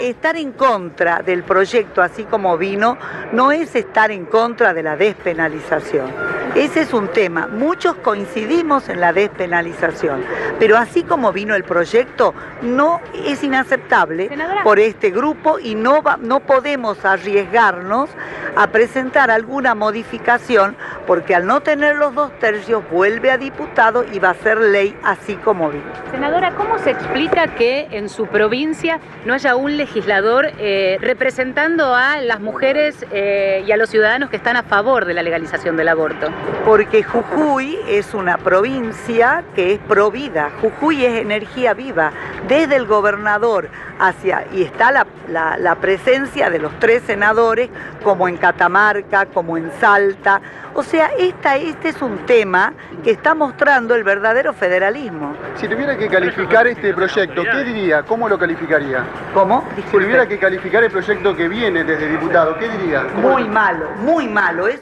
Estar en contra del proyecto así como vino no es estar en contra de la despenalización. Ese es un tema. Muchos coincidimos en la despenalización, pero así como vino el proyecto, no es inaceptable Senadora. por este grupo y no, va- no podemos arriesgarnos a presentar alguna modificación porque al no tener los dos tercios vuelve a diputado y va a ser ley así como vino. Senadora, ¿cómo se explica que en su provincia no haya un legislador eh, representando a las mujeres eh, y a los ciudadanos que están a favor de la legalización del aborto? Porque Jujuy es una provincia que es provida. Jujuy es energía viva. Desde el gobernador hacia. Y está la, la- la presencia de los tres senadores, como en Catamarca, como en Salta. O sea, esta, este es un tema que está mostrando el verdadero federalismo. Si tuviera que calificar este proyecto, ¿qué diría? ¿Cómo lo calificaría? ¿Cómo? Si Disculpe. tuviera que calificar el proyecto que viene desde diputado, ¿qué diría? ¿Cómo Muy malo, muy malo. Es